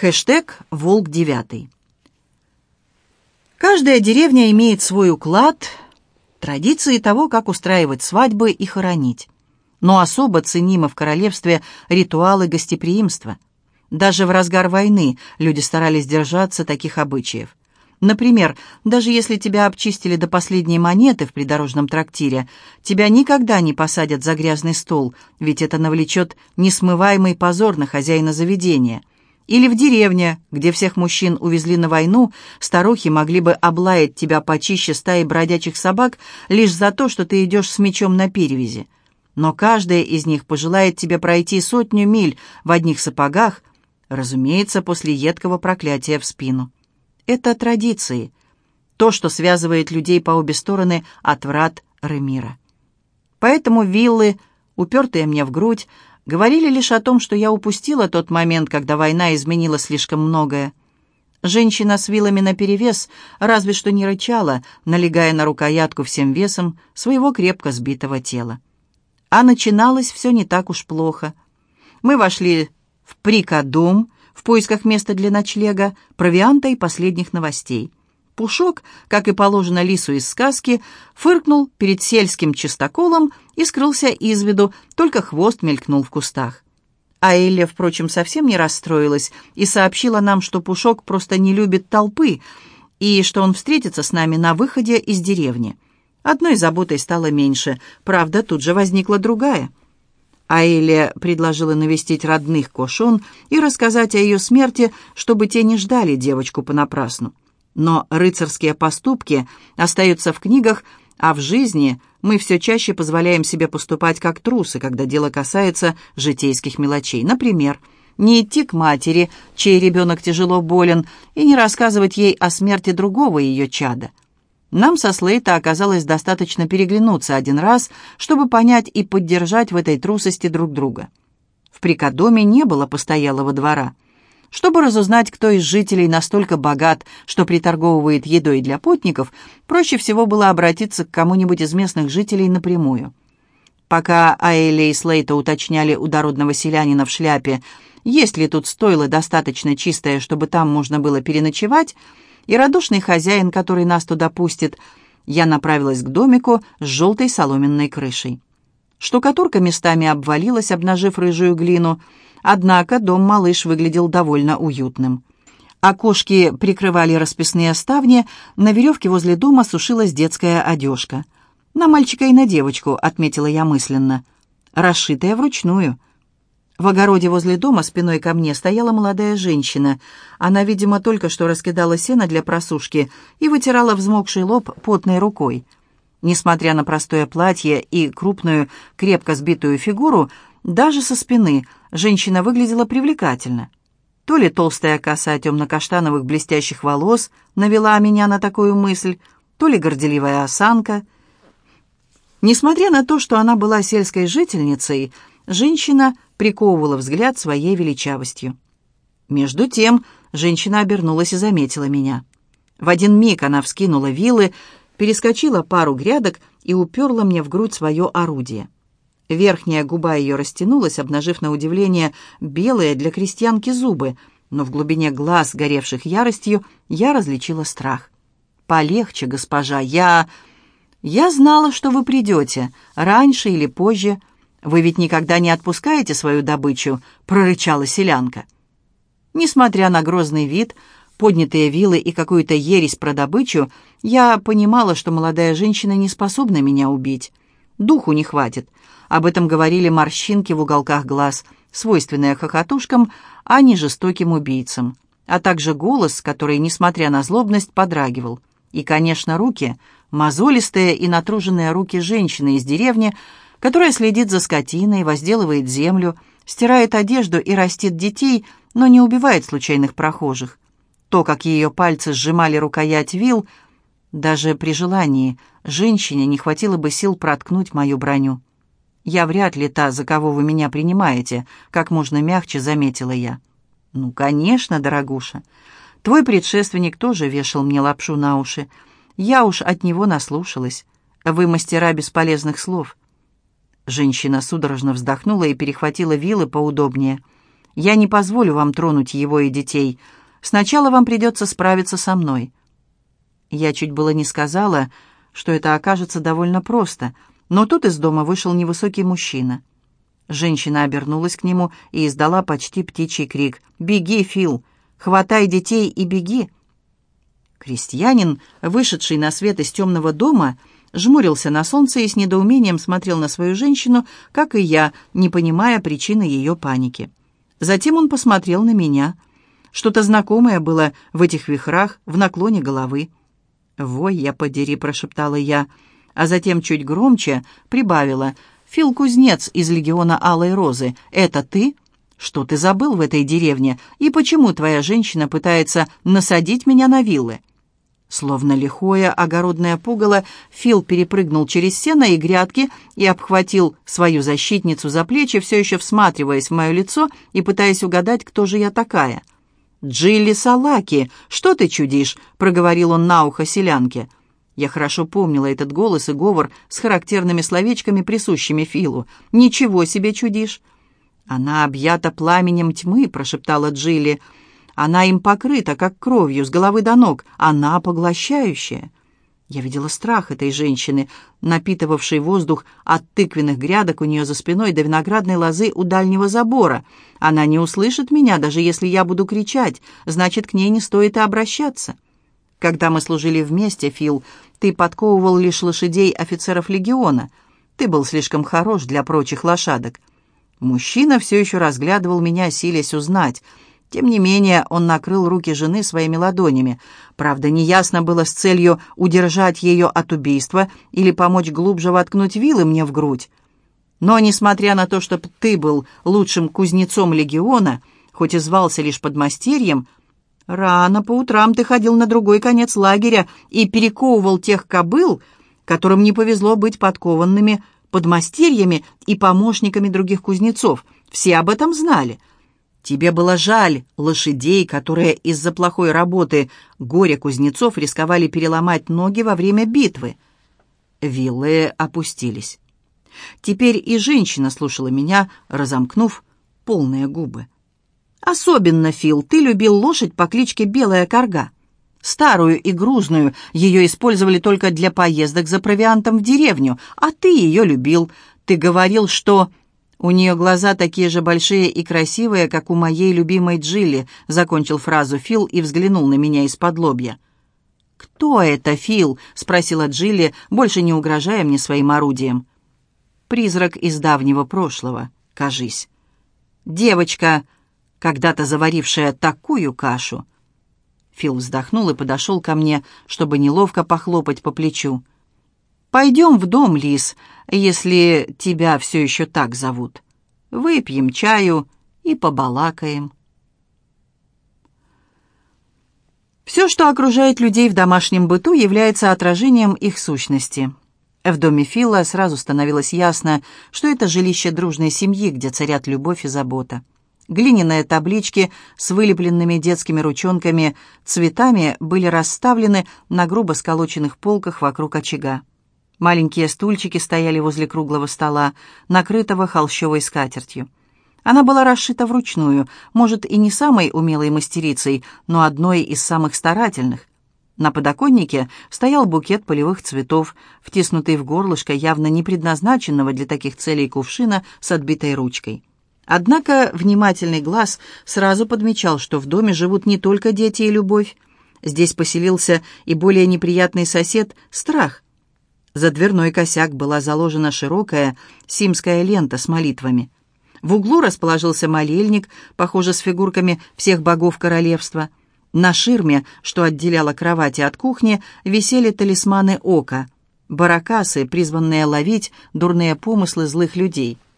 Хэштег «Волк девятый». Каждая деревня имеет свой уклад, традиции того, как устраивать свадьбы и хоронить. Но особо ценимы в королевстве ритуалы гостеприимства. Даже в разгар войны люди старались держаться таких обычаев. Например, даже если тебя обчистили до последней монеты в придорожном трактире, тебя никогда не посадят за грязный стол, ведь это навлечет несмываемый позор на хозяина заведения. Или в деревне, где всех мужчин увезли на войну, старухи могли бы облаять тебя почище стаи бродячих собак лишь за то, что ты идешь с мечом на перевязи. Но каждая из них пожелает тебе пройти сотню миль в одних сапогах, разумеется, после едкого проклятия в спину это традиции, то, что связывает людей по обе стороны от врат Ремира. Поэтому виллы, упертые мне в грудь, говорили лишь о том, что я упустила тот момент, когда война изменила слишком многое. Женщина с вилами наперевес разве что не рычала, налегая на рукоятку всем весом своего крепко сбитого тела. А начиналось все не так уж плохо. Мы вошли в Прикадум, в поисках места для ночлега, провианта и последних новостей. Пушок, как и положено лису из сказки, фыркнул перед сельским чистоколом и скрылся из виду, только хвост мелькнул в кустах. А Элля, впрочем, совсем не расстроилась и сообщила нам, что Пушок просто не любит толпы и что он встретится с нами на выходе из деревни. Одной заботой стало меньше, правда, тут же возникла другая — Аэля предложила навестить родных Кошон и рассказать о ее смерти, чтобы те не ждали девочку понапрасну. Но рыцарские поступки остаются в книгах, а в жизни мы все чаще позволяем себе поступать как трусы, когда дело касается житейских мелочей. Например, не идти к матери, чей ребенок тяжело болен, и не рассказывать ей о смерти другого ее чада – нам со Слейта оказалось достаточно переглянуться один раз, чтобы понять и поддержать в этой трусости друг друга. В Прикодоме не было постоялого двора. Чтобы разузнать, кто из жителей настолько богат, что приторговывает едой для путников, проще всего было обратиться к кому-нибудь из местных жителей напрямую. Пока Аэли и Слейта уточняли у дородного селянина в шляпе, есть ли тут стойло достаточно чистое, чтобы там можно было переночевать, и радушный хозяин, который нас туда пустит, я направилась к домику с желтой соломенной крышей. Штукатурка местами обвалилась, обнажив рыжую глину, однако дом-малыш выглядел довольно уютным. Окошки прикрывали расписные ставни, на веревке возле дома сушилась детская одежка. «На мальчика и на девочку», — отметила я мысленно. «Расшитая вручную». В огороде возле дома спиной ко мне стояла молодая женщина. Она, видимо, только что раскидала сено для просушки и вытирала взмокший лоб потной рукой. Несмотря на простое платье и крупную, крепко сбитую фигуру, даже со спины женщина выглядела привлекательно. То ли толстая коса темно-каштановых блестящих волос навела меня на такую мысль, то ли горделивая осанка. Несмотря на то, что она была сельской жительницей, женщина приковывала взгляд своей величавостью. Между тем женщина обернулась и заметила меня. В один миг она вскинула вилы, перескочила пару грядок и уперла мне в грудь свое орудие. Верхняя губа ее растянулась, обнажив на удивление белые для крестьянки зубы, но в глубине глаз, горевших яростью, я различила страх. «Полегче, госпожа, я...» «Я знала, что вы придете, раньше или позже, «Вы ведь никогда не отпускаете свою добычу», — прорычала селянка. Несмотря на грозный вид, поднятые вилы и какую-то ересь про добычу, я понимала, что молодая женщина не способна меня убить. Духу не хватит. Об этом говорили морщинки в уголках глаз, свойственные хохотушкам, а не жестоким убийцам, а также голос, который, несмотря на злобность, подрагивал. И, конечно, руки, мозолистые и натруженные руки женщины из деревни — которая следит за скотиной, возделывает землю, стирает одежду и растит детей, но не убивает случайных прохожих. То, как ее пальцы сжимали рукоять вил, даже при желании женщине не хватило бы сил проткнуть мою броню. «Я вряд ли та, за кого вы меня принимаете», — как можно мягче заметила я. «Ну, конечно, дорогуша. Твой предшественник тоже вешал мне лапшу на уши. Я уж от него наслушалась. Вы мастера бесполезных слов. Женщина судорожно вздохнула и перехватила вилы поудобнее. Я не позволю вам тронуть его и детей. Сначала вам придется справиться со мной». Я чуть было не сказала, что это окажется довольно просто, но тут из дома вышел невысокий мужчина. Женщина обернулась к нему и издала почти птичий крик. «Беги, Фил! Хватай детей и беги!» Крестьянин, вышедший на свет из темного дома, жмурился на солнце и с недоумением смотрел на свою женщину, как и я, не понимая причины ее паники. Затем он посмотрел на меня. Что-то знакомое было в этих вихрах, в наклоне головы. «Вой, я подери», — прошептала я, а затем чуть громче прибавила — «Фил Кузнец из легиона Алой Розы, это ты? Что ты забыл в этой деревне? И почему твоя женщина пытается насадить меня на виллы?» Словно лихое огородное пугало, Фил перепрыгнул через сено и грядки и обхватил свою защитницу за плечи, все еще всматриваясь в мое лицо и пытаясь угадать, кто же я такая. «Джилли Салаки, что ты чудишь?» — проговорил он на ухо селянке. Я хорошо помнила этот голос и говор с характерными словечками, присущими Филу. «Ничего себе чудишь!» «Она объята пламенем тьмы», — прошептала Джилли. «Она им покрыта, как кровью, с головы до ног. Она поглощающая». Я видела страх этой женщины, напитывавшей воздух от тыквенных грядок у нее за спиной до виноградной лозы у дальнего забора. Она не услышит меня, даже если я буду кричать, значит, к ней не стоит и обращаться. Когда мы служили вместе, Фил, ты подковывал лишь лошадей офицеров легиона. Ты был слишком хорош для прочих лошадок. Мужчина все еще разглядывал меня, силясь узнать. Тем не менее, он накрыл руки жены своими ладонями. Правда, неясно было с целью удержать ее от убийства или помочь глубже воткнуть вилы мне в грудь. Но, несмотря на то, что ты был лучшим кузнецом легиона, хоть и звался лишь подмастерьем, Рано по утрам ты ходил на другой конец лагеря и перековывал тех кобыл, которым не повезло быть подкованными подмастерьями и помощниками других кузнецов. Все об этом знали. Тебе было жаль лошадей, которые из-за плохой работы горя кузнецов рисковали переломать ноги во время битвы. Виллы опустились. Теперь и женщина слушала меня, разомкнув полные губы. Особенно, Фил, ты любил лошадь по кличке Белая Корга. Старую и грузную, ее использовали только для поездок за провиантом в деревню, а ты ее любил. Ты говорил, что... «У нее глаза такие же большие и красивые, как у моей любимой Джилли», закончил фразу Фил и взглянул на меня из-под лобья. «Кто это, Фил?» — спросила Джилли, больше не угрожая мне своим орудием. «Призрак из давнего прошлого, кажись». «Девочка!» когда-то заварившая такую кашу. Фил вздохнул и подошел ко мне, чтобы неловко похлопать по плечу. «Пойдем в дом, Лис, если тебя все еще так зовут. Выпьем чаю и побалакаем». Все, что окружает людей в домашнем быту, является отражением их сущности. В доме Фила сразу становилось ясно, что это жилище дружной семьи, где царят любовь и забота. Глиняные таблички с вылепленными детскими ручонками цветами были расставлены на грубо сколоченных полках вокруг очага. Маленькие стульчики стояли возле круглого стола, накрытого холщовой скатертью. Она была расшита вручную, может, и не самой умелой мастерицей, но одной из самых старательных. На подоконнике стоял букет полевых цветов, втиснутый в горлышко явно не предназначенного для таких целей кувшина с отбитой ручкой. Однако внимательный глаз сразу подмечал, что в доме живут не только дети и любовь. Здесь поселился и более неприятный сосед — страх. За дверной косяк была заложена широкая симская лента с молитвами. В углу расположился молельник, похоже, с фигурками всех богов королевства. На ширме, что отделяло кровати от кухни, висели талисманы ока — баракасы, призванные ловить дурные помыслы злых людей —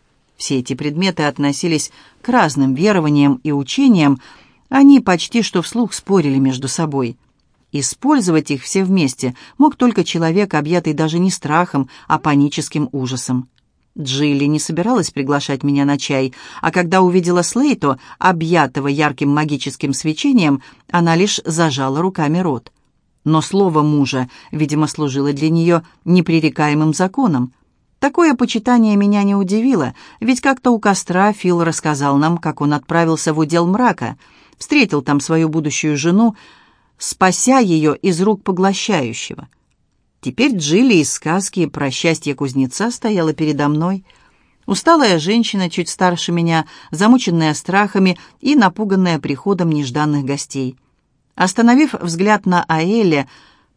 все эти предметы относились к разным верованиям и учениям, они почти что вслух спорили между собой. Использовать их все вместе мог только человек, объятый даже не страхом, а паническим ужасом. Джилли не собиралась приглашать меня на чай, а когда увидела Слейто, объятого ярким магическим свечением, она лишь зажала руками рот. Но слово мужа, видимо, служило для нее непререкаемым законом. Такое почитание меня не удивило, ведь как-то у костра Фил рассказал нам, как он отправился в удел мрака, встретил там свою будущую жену, спася ее из рук поглощающего. Теперь Джилли из сказки про счастье кузнеца стояла передо мной. Усталая женщина, чуть старше меня, замученная страхами и напуганная приходом нежданных гостей. Остановив взгляд на Аэле,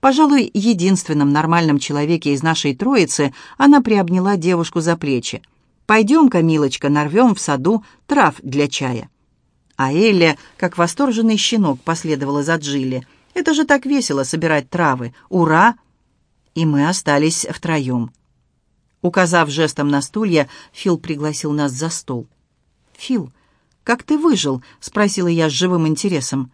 Пожалуй, единственном нормальном человеке из нашей троицы она приобняла девушку за плечи. «Пойдем-ка, милочка, нарвем в саду трав для чая». А Элли, как восторженный щенок, последовала за Джилли. «Это же так весело собирать травы! Ура!» И мы остались втроем. Указав жестом на стулья, Фил пригласил нас за стол. «Фил, как ты выжил?» — спросила я с живым интересом.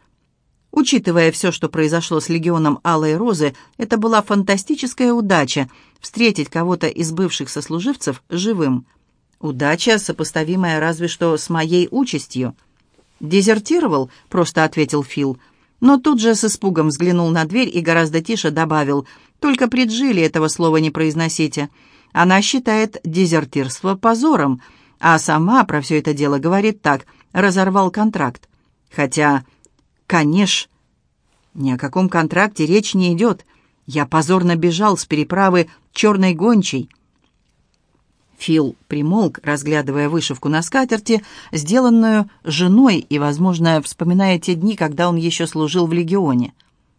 Учитывая все, что произошло с легионом Алой Розы, это была фантастическая удача встретить кого-то из бывших сослуживцев живым. Удача, сопоставимая разве что с моей участью. «Дезертировал?» — просто ответил Фил. Но тут же с испугом взглянул на дверь и гораздо тише добавил. «Только при Джиле этого слова не произносите. Она считает дезертирство позором, а сама про все это дело говорит так. Разорвал контракт. Хотя «Конечно!» «Ни о каком контракте речь не идет. Я позорно бежал с переправы черной гончей». Фил примолк, разглядывая вышивку на скатерти, сделанную женой и, возможно, вспоминая те дни, когда он еще служил в легионе.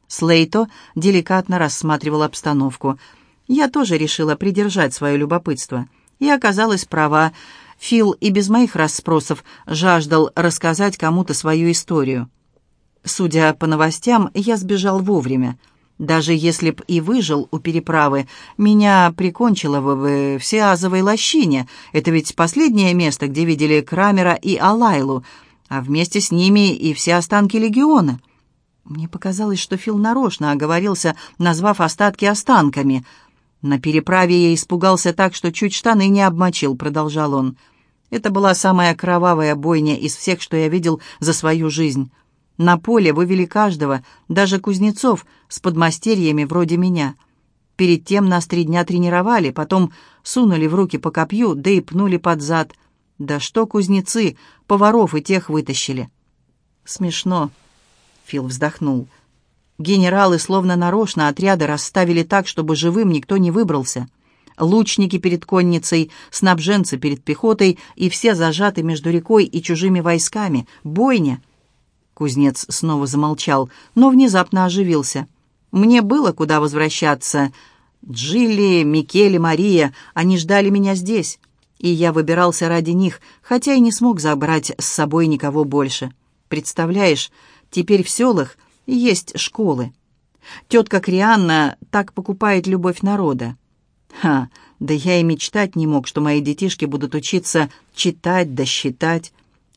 Слейто деликатно рассматривал обстановку. Я тоже решила придержать свое любопытство. И оказалась права. Фил и без моих расспросов жаждал рассказать кому-то свою историю. Судя по новостям, я сбежал вовремя. Даже если б и выжил у переправы, меня прикончило бы в Сиазовой лощине. Это ведь последнее место, где видели Крамера и Алайлу, а вместе с ними и все останки легиона. Мне показалось, что Фил нарочно оговорился, назвав остатки останками. На переправе я испугался так, что чуть штаны не обмочил, продолжал он. Это была самая кровавая бойня из всех, что я видел за свою жизнь. На поле вывели каждого, даже кузнецов с подмастерьями вроде меня. Перед тем нас три дня тренировали, потом сунули в руки по копью, да и пнули под зад. Да что кузнецы, поваров и тех вытащили. Смешно. Фил вздохнул. Генералы словно нарочно отряды расставили так, чтобы живым никто не выбрался. Лучники перед конницей, снабженцы перед пехотой и все зажаты между рекой и чужими войсками. Бойня — Кузнец снова замолчал, но внезапно оживился. «Мне было куда возвращаться. Джилли, Микеле, Мария, они ждали меня здесь. И я выбирался ради них, хотя и не смог забрать с собой никого больше. Представляешь, теперь в селах есть школы. Тетка Крианна так покупает любовь народа. Ха, да я и мечтать не мог, что мои детишки будут учиться читать да считать.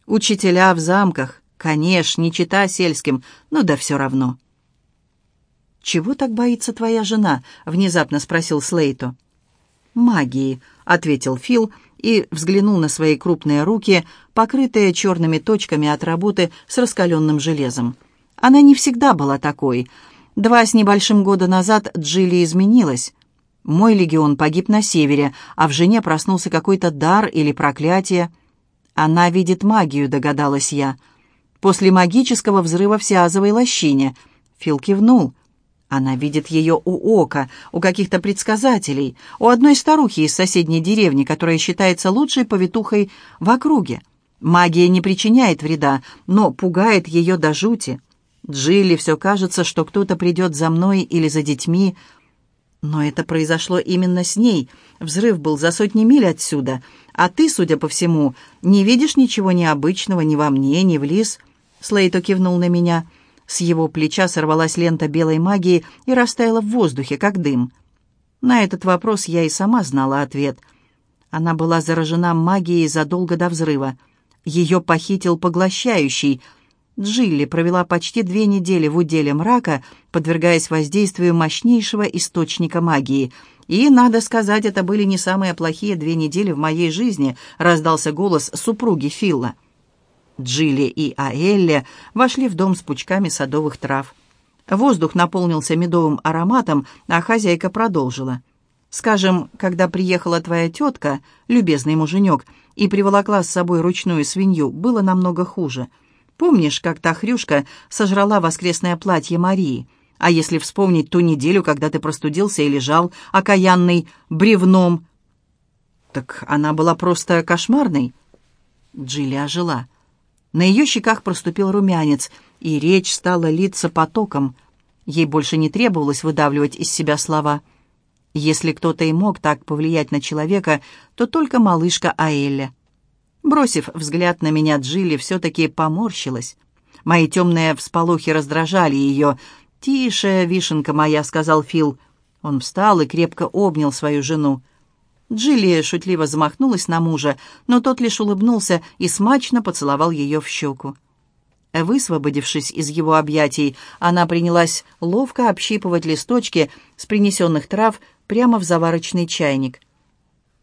Учителя в замках, Конечно, не чита сельским, но да все равно. «Чего так боится твоя жена?» — внезапно спросил Слейто. «Магии», — ответил Фил и взглянул на свои крупные руки, покрытые черными точками от работы с раскаленным железом. Она не всегда была такой. Два с небольшим года назад Джилли изменилась. Мой легион погиб на севере, а в жене проснулся какой-то дар или проклятие. «Она видит магию», — догадалась я. — после магического взрыва в Сиазовой лощине. Фил кивнул. Она видит ее у ока, у каких-то предсказателей, у одной старухи из соседней деревни, которая считается лучшей повитухой в округе. Магия не причиняет вреда, но пугает ее до жути. Джилли все кажется, что кто-то придет за мной или за детьми. Но это произошло именно с ней. Взрыв был за сотни миль отсюда. А ты, судя по всему, не видишь ничего необычного ни во мне, ни в Лис. Слейто кивнул на меня. С его плеча сорвалась лента белой магии и растаяла в воздухе, как дым. На этот вопрос я и сама знала ответ. Она была заражена магией задолго до взрыва. Ее похитил поглощающий. Джилли провела почти две недели в уделе мрака, подвергаясь воздействию мощнейшего источника магии. И, надо сказать, это были не самые плохие две недели в моей жизни, раздался голос супруги Филла. Джилли и Аэлле вошли в дом с пучками садовых трав. Воздух наполнился медовым ароматом, а хозяйка продолжила. Скажем, когда приехала твоя тетка, любезный муженек, и приволокла с собой ручную свинью, было намного хуже. Помнишь, как та хрюшка сожрала воскресное платье Марии? А если вспомнить ту неделю, когда ты простудился и лежал, окаянный, бревном? Так она была просто кошмарной. Джилли ожила. На ее щеках проступил румянец, и речь стала литься потоком. Ей больше не требовалось выдавливать из себя слова — если кто-то и мог так повлиять на человека, то только малышка Аэля. Бросив взгляд на меня, Джилли все-таки поморщилась. Мои темные всполохи раздражали ее. «Тише, вишенка моя», — сказал Фил. Он встал и крепко обнял свою жену. Джилли шутливо замахнулась на мужа, но тот лишь улыбнулся и смачно поцеловал ее в щеку. Высвободившись из его объятий, она принялась ловко общипывать листочки с принесенных трав прямо в заварочный чайник.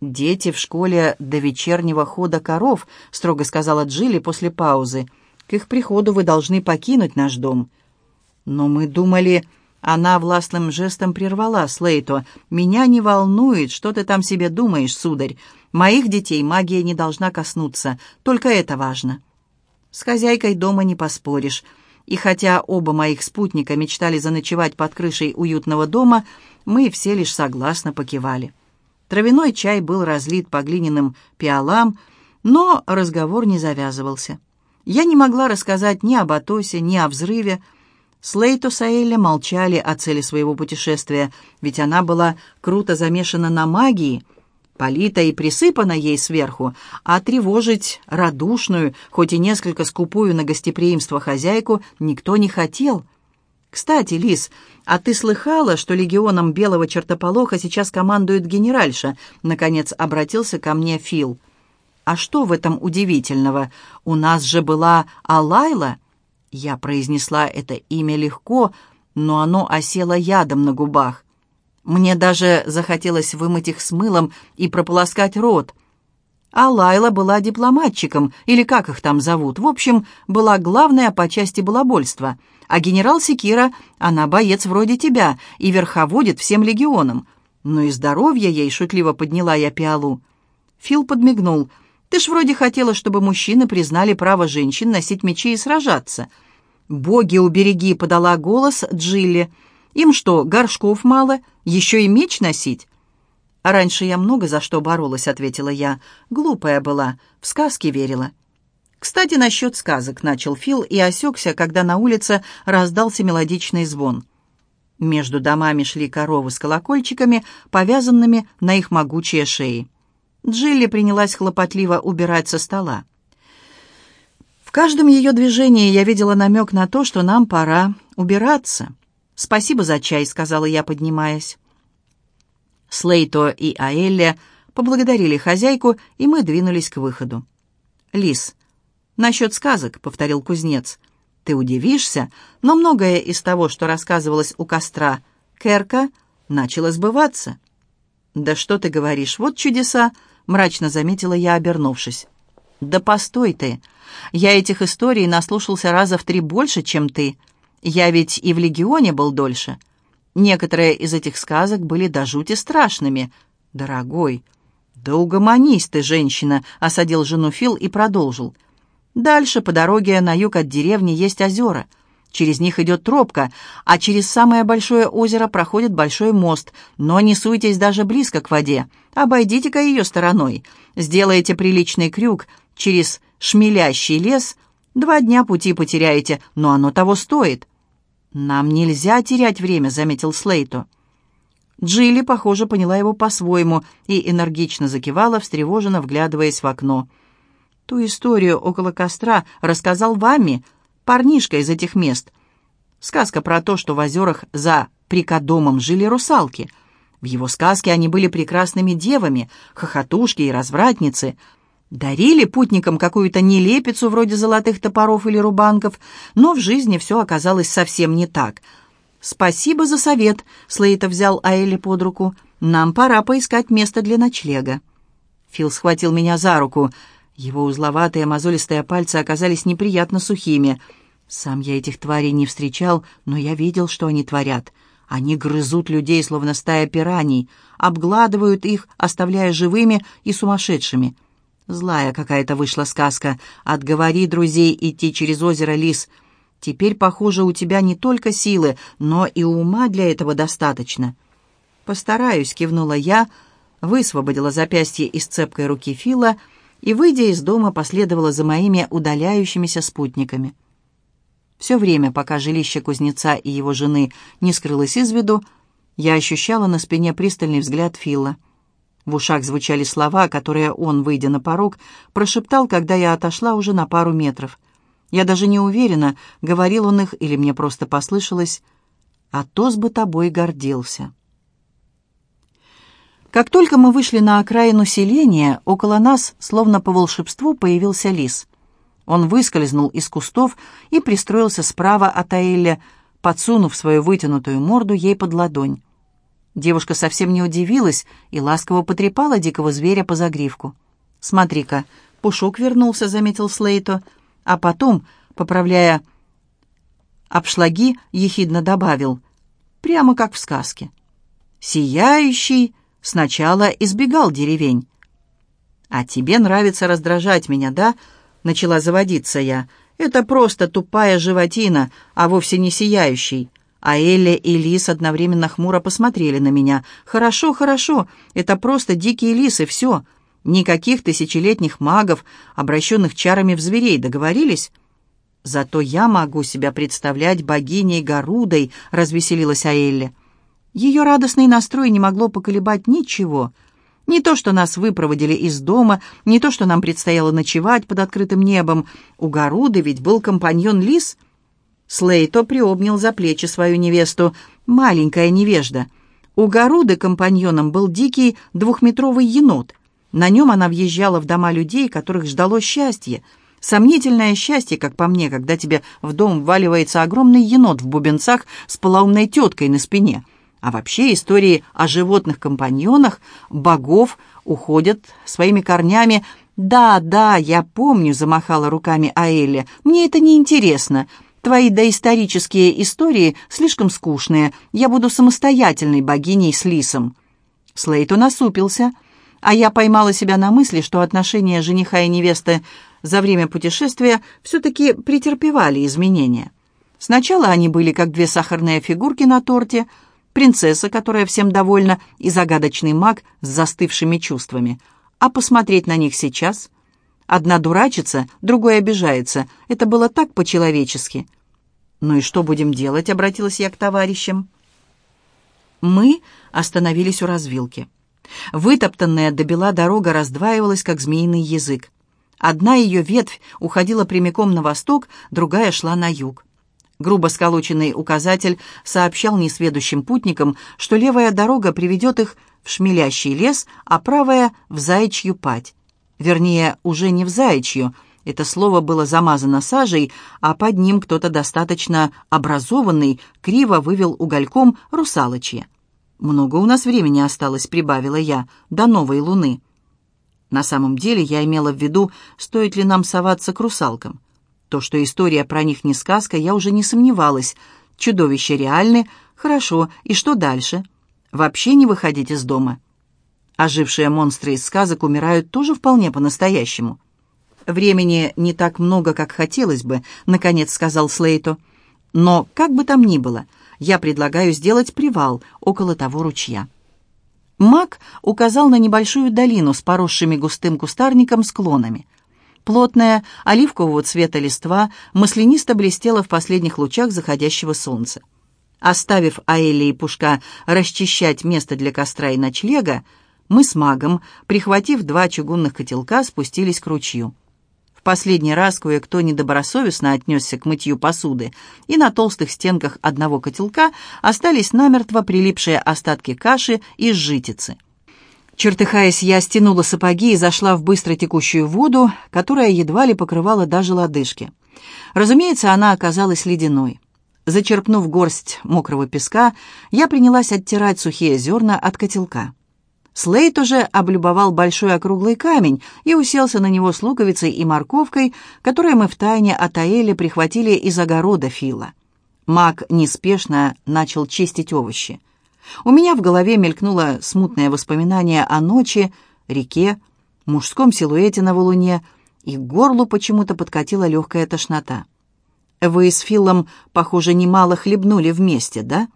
«Дети в школе до вечернего хода коров», — строго сказала Джилли после паузы. «К их приходу вы должны покинуть наш дом». «Но мы думали...» Она властным жестом прервала Слейто. «Меня не волнует, что ты там себе думаешь, сударь. Моих детей магия не должна коснуться. Только это важно». «С хозяйкой дома не поспоришь». И хотя оба моих спутника мечтали заночевать под крышей уютного дома, мы все лишь согласно покивали. Травяной чай был разлит по глиняным пиалам, но разговор не завязывался. Я не могла рассказать ни об Атосе, ни о взрыве. Слейто с Аэлли молчали о цели своего путешествия, ведь она была круто замешана на магии, полита и присыпана ей сверху, а тревожить радушную, хоть и несколько скупую на гостеприимство хозяйку никто не хотел — «Кстати, Лис, а ты слыхала, что легионом белого чертополоха сейчас командует генеральша?» Наконец обратился ко мне Фил. «А что в этом удивительного? У нас же была Алайла?» Я произнесла это имя легко, но оно осело ядом на губах. Мне даже захотелось вымыть их с мылом и прополоскать рот. А Лайла была дипломатчиком, или как их там зовут. В общем, была главная по части балабольства — а генерал Секира, она боец вроде тебя и верховодит всем легионом. Ну и здоровье ей, шутливо подняла я пиалу. Фил подмигнул. Ты ж вроде хотела, чтобы мужчины признали право женщин носить мечи и сражаться. «Боги убереги!» — подала голос Джилли. «Им что, горшков мало? Еще и меч носить?» «Раньше я много за что боролась», — ответила я. «Глупая была, в сказки верила». «Кстати, насчет сказок», — начал Фил и осекся, когда на улице раздался мелодичный звон. Между домами шли коровы с колокольчиками, повязанными на их могучие шеи. Джилли принялась хлопотливо убирать со стола. В каждом ее движении я видела намек на то, что нам пора убираться. «Спасибо за чай», — сказала я, поднимаясь. Слейто и Аэлля поблагодарили хозяйку, и мы двинулись к выходу. «Лис, «Насчет сказок», — повторил кузнец. «Ты удивишься, но многое из того, что рассказывалось у костра Керка, начало сбываться». «Да что ты говоришь, вот чудеса!» — мрачно заметила я, обернувшись. «Да постой ты! Я этих историй наслушался раза в три больше, чем ты. Я ведь и в Легионе был дольше. Некоторые из этих сказок были до жути страшными. Дорогой!» «Да угомонись ты, женщина!» — осадил жену Фил и продолжил — Дальше по дороге на юг от деревни есть озера. Через них идет тропка, а через самое большое озеро проходит большой мост. Но не суйтесь даже близко к воде. Обойдите-ка ее стороной. Сделайте приличный крюк через шмелящий лес. Два дня пути потеряете, но оно того стоит. «Нам нельзя терять время», — заметил Слейто. Джилли, похоже, поняла его по-своему и энергично закивала, встревоженно вглядываясь в окно. Ту историю около костра рассказал вами парнишка из этих мест. Сказка про то, что в озерах за прикодомом жили русалки. В его сказке они были прекрасными девами, хохотушки и развратницы. Дарили путникам какую-то нелепицу вроде золотых топоров или рубанков, но в жизни все оказалось совсем не так. «Спасибо за совет», — Слейта взял Аэли под руку. «Нам пора поискать место для ночлега». Фил схватил меня за руку — его узловатые мозолистые пальцы оказались неприятно сухими. Сам я этих тварей не встречал, но я видел, что они творят. Они грызут людей, словно стая пираний, обгладывают их, оставляя живыми и сумасшедшими. Злая какая-то вышла сказка. «Отговори друзей идти через озеро Лис». Теперь, похоже, у тебя не только силы, но и ума для этого достаточно. «Постараюсь», — кивнула я, высвободила запястье из цепкой руки Фила и, выйдя из дома, последовала за моими удаляющимися спутниками. Все время, пока жилище кузнеца и его жены не скрылось из виду, я ощущала на спине пристальный взгляд Фила. В ушах звучали слова, которые он, выйдя на порог, прошептал, когда я отошла уже на пару метров. Я даже не уверена, говорил он их или мне просто послышалось, «А Тос бы тобой гордился». Как только мы вышли на окраину селения, около нас, словно по волшебству, появился лис. Он выскользнул из кустов и пристроился справа от Аэля, подсунув свою вытянутую морду ей под ладонь. Девушка совсем не удивилась и ласково потрепала дикого зверя по загривку. «Смотри-ка, Пушок вернулся», — заметил Слейто, а потом, поправляя обшлаги, ехидно добавил, прямо как в сказке. «Сияющий сначала избегал деревень». «А тебе нравится раздражать меня, да?» Начала заводиться я. «Это просто тупая животина, а вовсе не сияющий». А Элли и Лис одновременно хмуро посмотрели на меня. «Хорошо, хорошо, это просто дикие лисы, все. Никаких тысячелетних магов, обращенных чарами в зверей, договорились?» «Зато я могу себя представлять богиней Гарудой», — развеселилась Аэлли. Ее радостный настрой не могло поколебать ничего — не то, что нас выпроводили из дома, не то, что нам предстояло ночевать под открытым небом. У Гаруды ведь был компаньон Лис. Слейто приобнял за плечи свою невесту, маленькая невежда. У Гаруды компаньоном был дикий двухметровый енот. На нем она въезжала в дома людей, которых ждало счастье. Сомнительное счастье, как по мне, когда тебе в дом вваливается огромный енот в бубенцах с полоумной теткой на спине — а вообще истории о животных-компаньонах богов уходят своими корнями. «Да, да, я помню», — замахала руками Аэля. «Мне это не интересно. Твои доисторические истории слишком скучные. Я буду самостоятельной богиней с лисом». Слейто насупился, а я поймала себя на мысли, что отношения жениха и невесты за время путешествия все-таки претерпевали изменения. Сначала они были как две сахарные фигурки на торте — принцесса, которая всем довольна, и загадочный маг с застывшими чувствами. А посмотреть на них сейчас? Одна дурачится, другой обижается. Это было так по-человечески. «Ну и что будем делать?» — обратилась я к товарищам. Мы остановились у развилки. Вытоптанная до бела дорога раздваивалась, как змеиный язык. Одна ее ветвь уходила прямиком на восток, другая шла на юг. Грубо сколоченный указатель сообщал несведущим путникам, что левая дорога приведет их в шмелящий лес, а правая — в заячью пать. Вернее, уже не в заячью. Это слово было замазано сажей, а под ним кто-то достаточно образованный криво вывел угольком русалочье. «Много у нас времени осталось», — прибавила я, — «до новой луны». На самом деле я имела в виду, стоит ли нам соваться к русалкам. То, что история про них не сказка, я уже не сомневалась. Чудовища реальны. Хорошо, и что дальше? Вообще не выходить из дома. Ожившие монстры из сказок умирают тоже вполне по-настоящему. «Времени не так много, как хотелось бы», — наконец сказал Слейто. «Но, как бы там ни было, я предлагаю сделать привал около того ручья». Мак указал на небольшую долину с поросшими густым кустарником склонами — Плотная, оливкового цвета листва маслянисто блестела в последних лучах заходящего солнца. Оставив Аэли и Пушка расчищать место для костра и ночлега, мы с магом, прихватив два чугунных котелка, спустились к ручью. В последний раз кое-кто недобросовестно отнесся к мытью посуды, и на толстых стенках одного котелка остались намертво прилипшие остатки каши из житицы — Чертыхаясь, я стянула сапоги и зашла в быстро текущую воду, которая едва ли покрывала даже лодыжки. Разумеется, она оказалась ледяной. Зачерпнув горсть мокрого песка, я принялась оттирать сухие зерна от котелка. Слейт уже облюбовал большой округлый камень и уселся на него с луковицей и морковкой, которые мы втайне от Аэли прихватили из огорода Фила. Маг неспешно начал чистить овощи. У меня в голове мелькнуло смутное воспоминание о ночи, реке, мужском силуэте на валуне, и к горлу почему-то подкатила легкая тошнота. «Вы с Филом, похоже, немало хлебнули вместе, да?»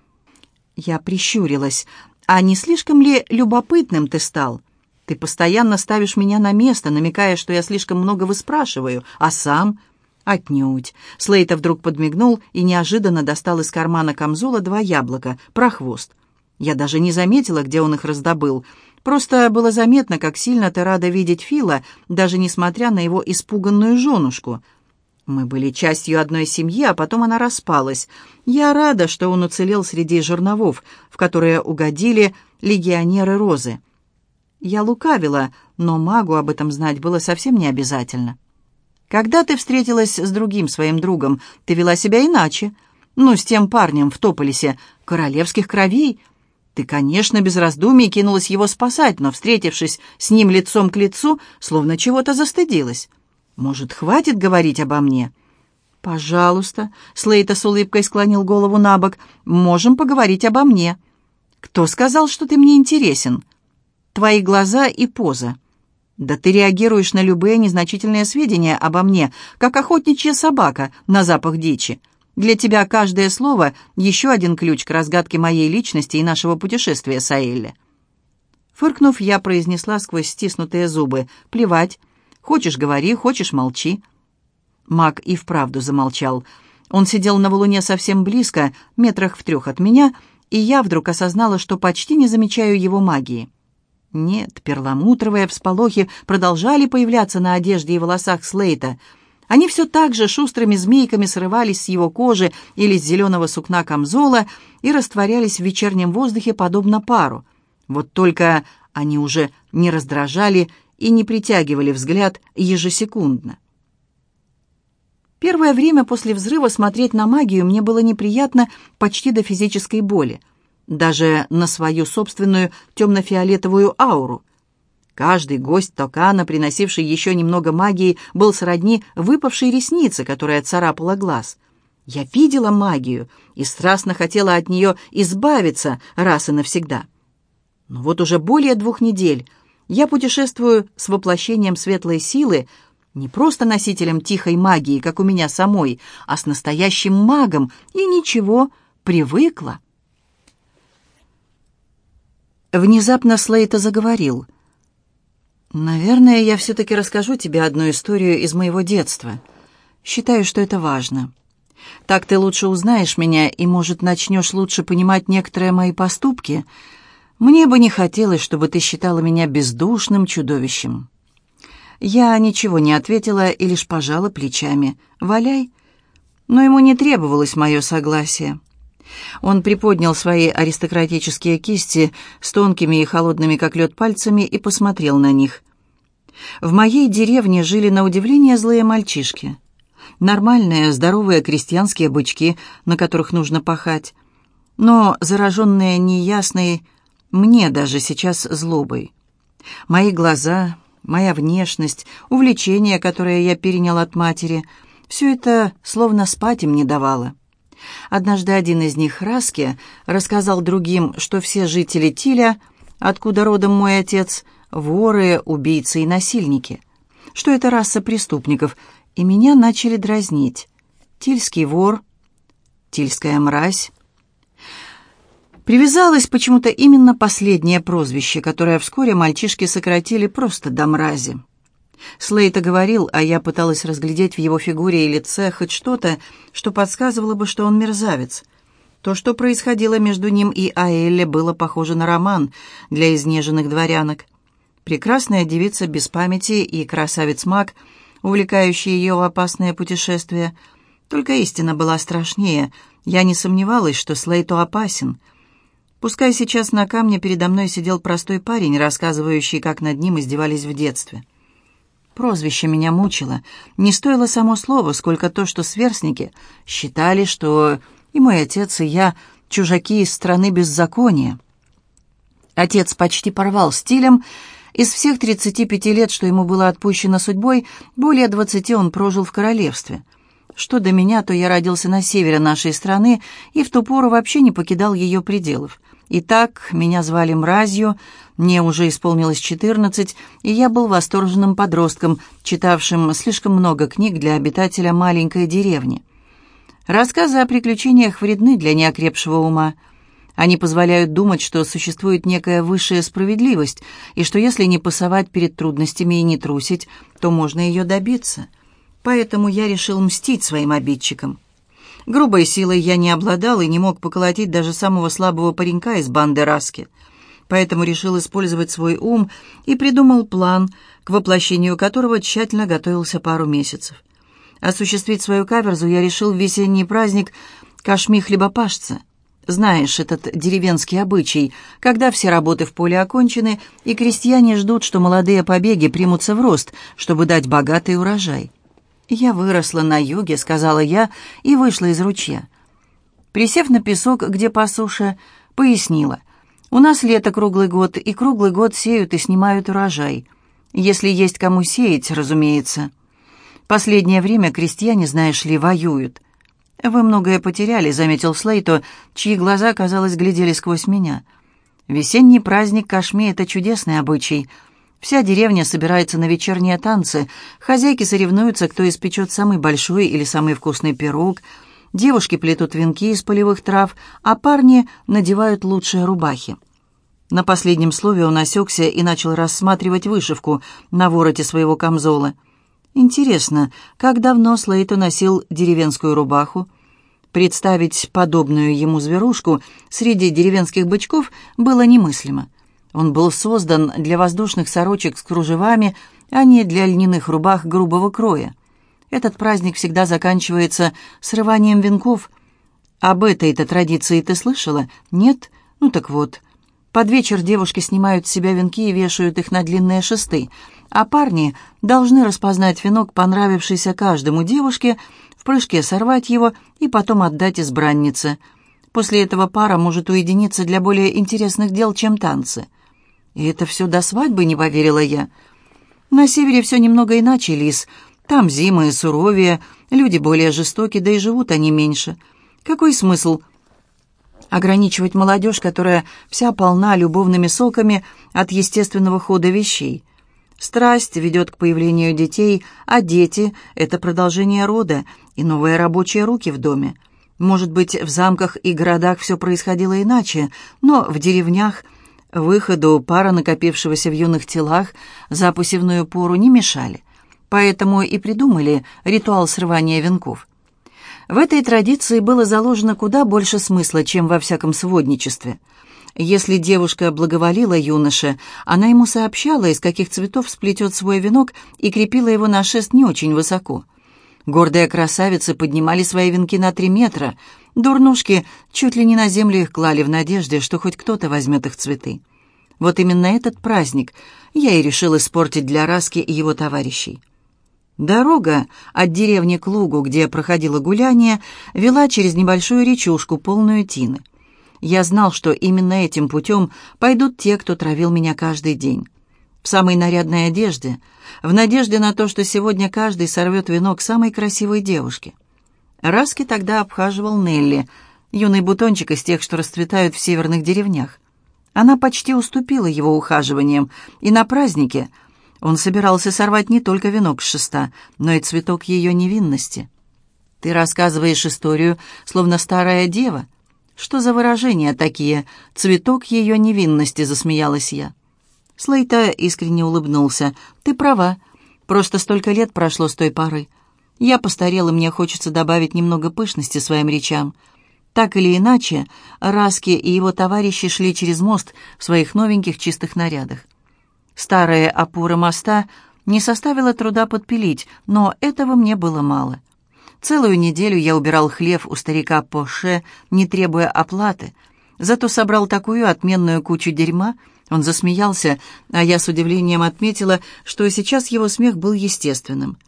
Я прищурилась. «А не слишком ли любопытным ты стал? Ты постоянно ставишь меня на место, намекая, что я слишком много выспрашиваю, а сам...» «Отнюдь». Слейта вдруг подмигнул и неожиданно достал из кармана камзола два яблока, прохвост. Я даже не заметила, где он их раздобыл. Просто было заметно, как сильно ты рада видеть Фила, даже несмотря на его испуганную женушку. Мы были частью одной семьи, а потом она распалась. Я рада, что он уцелел среди жерновов, в которые угодили легионеры Розы. Я лукавила, но магу об этом знать было совсем не обязательно. Когда ты встретилась с другим своим другом, ты вела себя иначе. Ну, с тем парнем в Тополисе, королевских кровей — ты, конечно, без раздумий кинулась его спасать, но, встретившись с ним лицом к лицу, словно чего-то застыдилась. Может, хватит говорить обо мне?» «Пожалуйста», — Слейта с улыбкой склонил голову на бок, — «можем поговорить обо мне». «Кто сказал, что ты мне интересен?» «Твои глаза и поза». «Да ты реагируешь на любые незначительные сведения обо мне, как охотничья собака на запах дичи. Для тебя каждое слово — еще один ключ к разгадке моей личности и нашего путешествия, Саэлли». Фыркнув, я произнесла сквозь стиснутые зубы. «Плевать. Хочешь — говори, хочешь — молчи». Маг и вправду замолчал. Он сидел на валуне совсем близко, метрах в трех от меня, и я вдруг осознала, что почти не замечаю его магии. Нет, перламутровые всполохи продолжали появляться на одежде и волосах Слейта — они все так же шустрыми змейками срывались с его кожи или с зеленого сукна камзола и растворялись в вечернем воздухе подобно пару. Вот только они уже не раздражали и не притягивали взгляд ежесекундно. Первое время после взрыва смотреть на магию мне было неприятно почти до физической боли, даже на свою собственную темно-фиолетовую ауру — Каждый гость Токана, приносивший еще немного магии, был сродни выпавшей ресницы, которая царапала глаз. Я видела магию и страстно хотела от нее избавиться раз и навсегда. Но вот уже более двух недель я путешествую с воплощением светлой силы, не просто носителем тихой магии, как у меня самой, а с настоящим магом, и ничего, привыкла. Внезапно Слейта заговорил — «Наверное, я все-таки расскажу тебе одну историю из моего детства. Считаю, что это важно. Так ты лучше узнаешь меня и, может, начнешь лучше понимать некоторые мои поступки. Мне бы не хотелось, чтобы ты считала меня бездушным чудовищем». Я ничего не ответила и лишь пожала плечами. «Валяй». Но ему не требовалось мое согласие. Он приподнял свои аристократические кисти с тонкими и холодными, как лед, пальцами и посмотрел на них. В моей деревне жили на удивление злые мальчишки. Нормальные, здоровые крестьянские бычки, на которых нужно пахать. Но зараженные неясной, мне даже сейчас злобой. Мои глаза, моя внешность, увлечение, которое я перенял от матери, все это словно спать им не давало. Однажды один из них, Раски, рассказал другим, что все жители Тиля, откуда родом мой отец, воры, убийцы и насильники, что это раса преступников, и меня начали дразнить. Тильский вор, тильская мразь. Привязалось почему-то именно последнее прозвище, которое вскоре мальчишки сократили просто до мрази. Слейта говорил, а я пыталась разглядеть в его фигуре и лице хоть что-то, что подсказывало бы, что он мерзавец. То, что происходило между ним и Аэлле, было похоже на роман для изнеженных дворянок. Прекрасная девица без памяти и красавец-маг, увлекающий ее в опасное путешествие. Только истина была страшнее. Я не сомневалась, что Слейту опасен. Пускай сейчас на камне передо мной сидел простой парень, рассказывающий, как над ним издевались в детстве. Прозвище меня мучило. Не стоило само слово, сколько то, что сверстники считали, что и мой отец, и я чужаки из страны беззакония. Отец почти порвал стилем. Из всех 35 лет, что ему было отпущено судьбой, более 20 он прожил в королевстве. Что до меня, то я родился на севере нашей страны и в ту пору вообще не покидал ее пределов. Итак, меня звали Мразью, мне уже исполнилось четырнадцать, и я был восторженным подростком, читавшим слишком много книг для обитателя маленькой деревни. Рассказы о приключениях вредны для неокрепшего ума. Они позволяют думать, что существует некая высшая справедливость, и что если не пасовать перед трудностями и не трусить, то можно ее добиться. Поэтому я решил мстить своим обидчикам. Грубой силой я не обладал и не мог поколотить даже самого слабого паренька из банды Раски. Поэтому решил использовать свой ум и придумал план, к воплощению которого тщательно готовился пару месяцев. Осуществить свою каверзу я решил в весенний праздник Кашми хлебопашца. Знаешь, этот деревенский обычай, когда все работы в поле окончены, и крестьяне ждут, что молодые побеги примутся в рост, чтобы дать богатый урожай. «Я выросла на юге», — сказала я, и вышла из ручья. Присев на песок, где по суше, пояснила. «У нас лето круглый год, и круглый год сеют и снимают урожай. Если есть кому сеять, разумеется. Последнее время крестьяне, знаешь ли, воюют. «Вы многое потеряли», — заметил Слейто, чьи глаза, казалось, глядели сквозь меня. «Весенний праздник Кашми — это чудесный обычай. Вся деревня собирается на вечерние танцы, хозяйки соревнуются, кто испечет самый большой или самый вкусный пирог, девушки плетут венки из полевых трав, а парни надевают лучшие рубахи». На последнем слове он осекся и начал рассматривать вышивку на вороте своего камзола. Интересно, как давно Слейто носил деревенскую рубаху? Представить подобную ему зверушку среди деревенских бычков было немыслимо. Он был создан для воздушных сорочек с кружевами, а не для льняных рубах грубого кроя. Этот праздник всегда заканчивается срыванием венков. Об этой-то традиции ты слышала? Нет? Ну так вот. Под вечер девушки снимают с себя венки и вешают их на длинные шесты, а парни должны распознать венок, понравившийся каждому девушке, в прыжке сорвать его и потом отдать избраннице. После этого пара может уединиться для более интересных дел, чем танцы. И это все до свадьбы, не поверила я. На севере все немного иначе, Лис. Там зимы суровее, люди более жестоки, да и живут они меньше. Какой смысл ограничивать молодежь, которая вся полна любовными соками от естественного хода вещей? Страсть ведет к появлению детей, а дети — это продолжение рода и новые рабочие руки в доме. Может быть, в замках и городах все происходило иначе, но в деревнях выходу пара накопившегося в юных телах за посевную пору не мешали. Поэтому и придумали ритуал срывания венков. В этой традиции было заложено куда больше смысла, чем во всяком сводничестве — если девушка благоволила юноше, она ему сообщала, из каких цветов сплетет свой венок, и крепила его на шест не очень высоко. Гордые красавицы поднимали свои венки на три метра, дурнушки чуть ли не на землю их клали в надежде, что хоть кто-то возьмет их цветы. Вот именно этот праздник я и решил испортить для Раски и его товарищей. Дорога от деревни к лугу, где проходило гуляние, вела через небольшую речушку, полную тины. Я знал, что именно этим путем пойдут те, кто травил меня каждый день. В самой нарядной одежде, в надежде на то, что сегодня каждый сорвет венок самой красивой девушки. Раски тогда обхаживал Нелли, юный бутончик из тех, что расцветают в северных деревнях. Она почти уступила его ухаживаниям, и на празднике он собирался сорвать не только венок с шеста, но и цветок ее невинности. «Ты рассказываешь историю, словно старая дева», «Что за выражения такие? Цветок ее невинности», — засмеялась я. Слейта искренне улыбнулся. «Ты права. Просто столько лет прошло с той поры. Я постарел, и мне хочется добавить немного пышности своим речам. Так или иначе, Раски и его товарищи шли через мост в своих новеньких чистых нарядах. Старые опоры моста не составило труда подпилить, но этого мне было мало. Целую неделю я убирал хлев у старика Поше, не требуя оплаты. Зато собрал такую отменную кучу дерьма. Он засмеялся, а я с удивлением отметила, что сейчас его смех был естественным.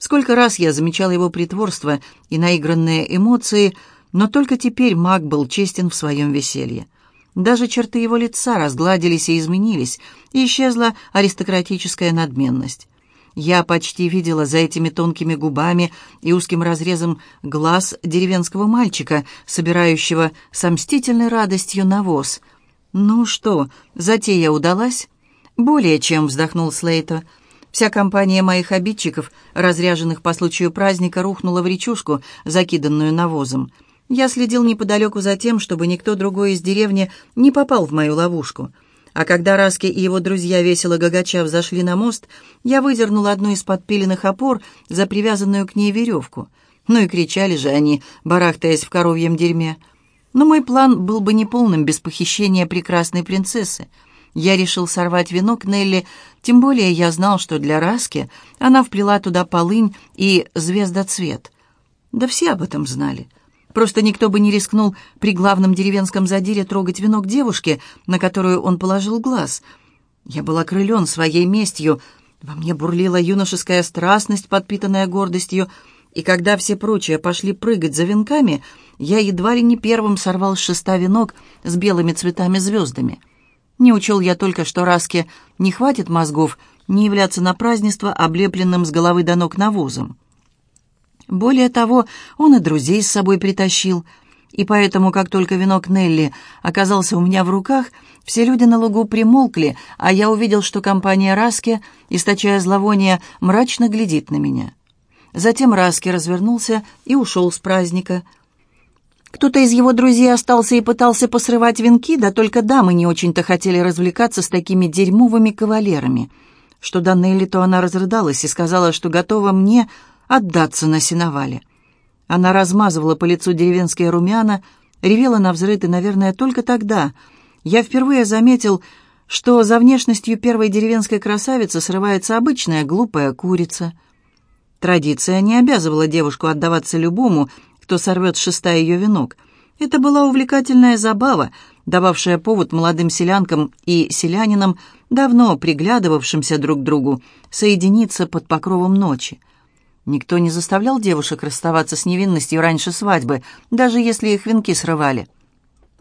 Сколько раз я замечал его притворство и наигранные эмоции, но только теперь маг был честен в своем веселье. Даже черты его лица разгладились и изменились, и исчезла аристократическая надменность. Я почти видела за этими тонкими губами и узким разрезом глаз деревенского мальчика, собирающего с мстительной радостью навоз. «Ну что, затея удалась?» «Более чем», — вздохнул Слейто. Вся компания моих обидчиков, разряженных по случаю праздника, рухнула в речушку, закиданную навозом. Я следил неподалеку за тем, чтобы никто другой из деревни не попал в мою ловушку. А когда Раски и его друзья весело гагача взошли на мост, я выдернул одну из подпиленных опор за привязанную к ней веревку. Ну и кричали же они, барахтаясь в коровьем дерьме. Но мой план был бы неполным без похищения прекрасной принцессы. Я решил сорвать венок Нелли, тем более я знал, что для Раски она вплела туда полынь и звездоцвет. Да все об этом знали. Просто никто бы не рискнул при главном деревенском задире трогать венок девушки, на которую он положил глаз. Я был окрылен своей местью. Во мне бурлила юношеская страстность, подпитанная гордостью, и когда все прочие пошли прыгать за венками, я едва ли не первым сорвал с шеста венок с белыми цветами-звездами. Не учел я только, что Раске не хватит мозгов не являться на празднество, облепленным с головы до ног навозом. Более того, он и друзей с собой притащил, и поэтому, как только венок Нелли оказался у меня в руках, все люди на лугу примолкли, а я увидел, что компания Раски, источая зловоние, мрачно глядит на меня. Затем Раски развернулся и ушел с праздника. Кто-то из его друзей остался и пытался посрывать венки, да только дамы не очень-то хотели развлекаться с такими дерьмовыми кавалерами. Что до Нелли, то она разрыдалась и сказала, что готова мне отдаться на сеновале. Она размазывала по лицу деревенские румяна, ревела на взрыв, и, наверное, только тогда я впервые заметил, что за внешностью первой деревенской красавицы срывается обычная глупая курица. Традиция не обязывала девушку отдаваться любому, кто сорвет с шеста ее венок. Это была увлекательная забава, дававшая повод молодым селянкам и селянинам, давно приглядывавшимся друг к другу, соединиться под покровом ночи. Никто не заставлял девушек расставаться с невинностью раньше свадьбы, даже если их венки срывали.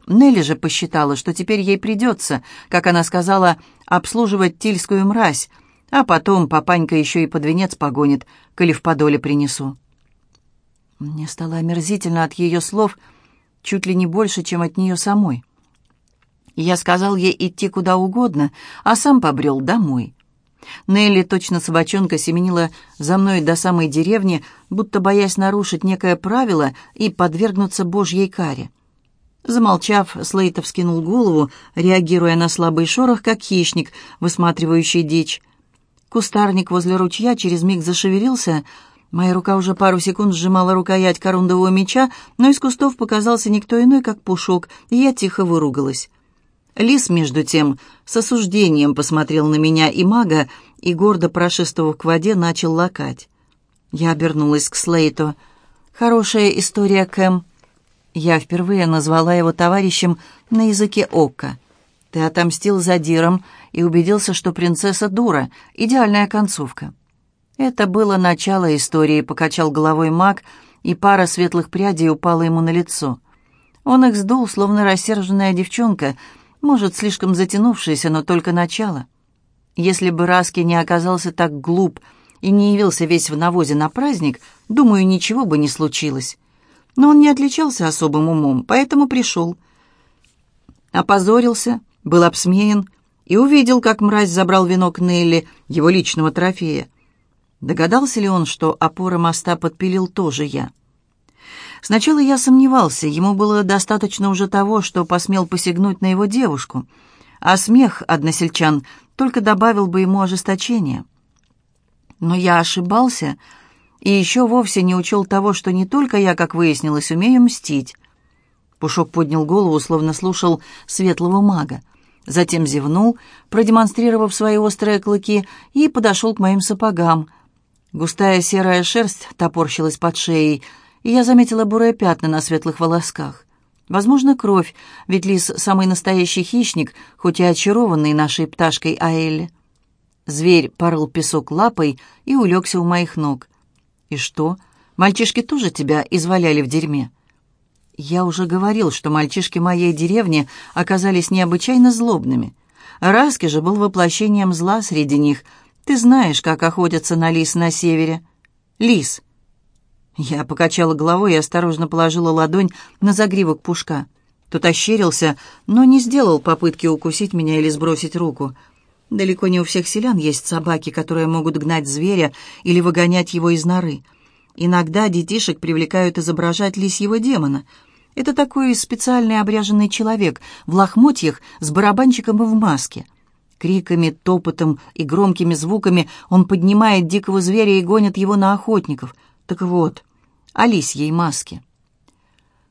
Нелли же посчитала, что теперь ей придется, как она сказала, обслуживать тильскую мразь, а потом папанька еще и под венец погонит, коли в подоле принесу. Мне стало омерзительно от ее слов, чуть ли не больше, чем от нее самой. Я сказал ей идти куда угодно, а сам побрел домой. Нелли, точно собачонка, семенила за мной до самой деревни, будто боясь нарушить некое правило и подвергнуться божьей каре. Замолчав, Слейтов скинул голову, реагируя на слабый шорох, как хищник, высматривающий дичь. Кустарник возле ручья через миг зашевелился. Моя рука уже пару секунд сжимала рукоять корундового меча, но из кустов показался никто иной, как пушок, и я тихо выругалась. Лис, между тем, с осуждением посмотрел на меня и мага, и, гордо прошествовав к воде, начал лакать. Я обернулась к Слейту. «Хорошая история, Кэм». Я впервые назвала его товарищем на языке Ока. «Ты отомстил за Диром и убедился, что принцесса дура. Идеальная концовка». «Это было начало истории», — покачал головой маг, и пара светлых прядей упала ему на лицо. Он их сдул, словно рассерженная девчонка — может, слишком затянувшееся, но только начало. Если бы Раски не оказался так глуп и не явился весь в навозе на праздник, думаю, ничего бы не случилось. Но он не отличался особым умом, поэтому пришел. Опозорился, был обсмеян и увидел, как мразь забрал венок Нелли, его личного трофея. Догадался ли он, что опоры моста подпилил тоже я? Сначала я сомневался, ему было достаточно уже того, что посмел посягнуть на его девушку, а смех односельчан только добавил бы ему ожесточения. Но я ошибался и еще вовсе не учел того, что не только я, как выяснилось, умею мстить. Пушок поднял голову, словно слушал светлого мага. Затем зевнул, продемонстрировав свои острые клыки, и подошел к моим сапогам. Густая серая шерсть топорщилась под шеей — и я заметила бурые пятна на светлых волосках. Возможно, кровь, ведь лис — самый настоящий хищник, хоть и очарованный нашей пташкой Аэлли. Зверь порыл песок лапой и улегся у моих ног. «И что, мальчишки тоже тебя изваляли в дерьме?» Я уже говорил, что мальчишки моей деревни оказались необычайно злобными. Раски же был воплощением зла среди них. Ты знаешь, как охотятся на лис на севере. Лис. Я покачала головой и осторожно положила ладонь на загривок пушка. Тот ощерился, но не сделал попытки укусить меня или сбросить руку. Далеко не у всех селян есть собаки, которые могут гнать зверя или выгонять его из норы. Иногда детишек привлекают изображать лисьего демона. Это такой специальный обряженный человек в лохмотьях с барабанчиком и в маске — Криками, топотом и громкими звуками он поднимает дикого зверя и гонит его на охотников. Так вот, о лисьей маске.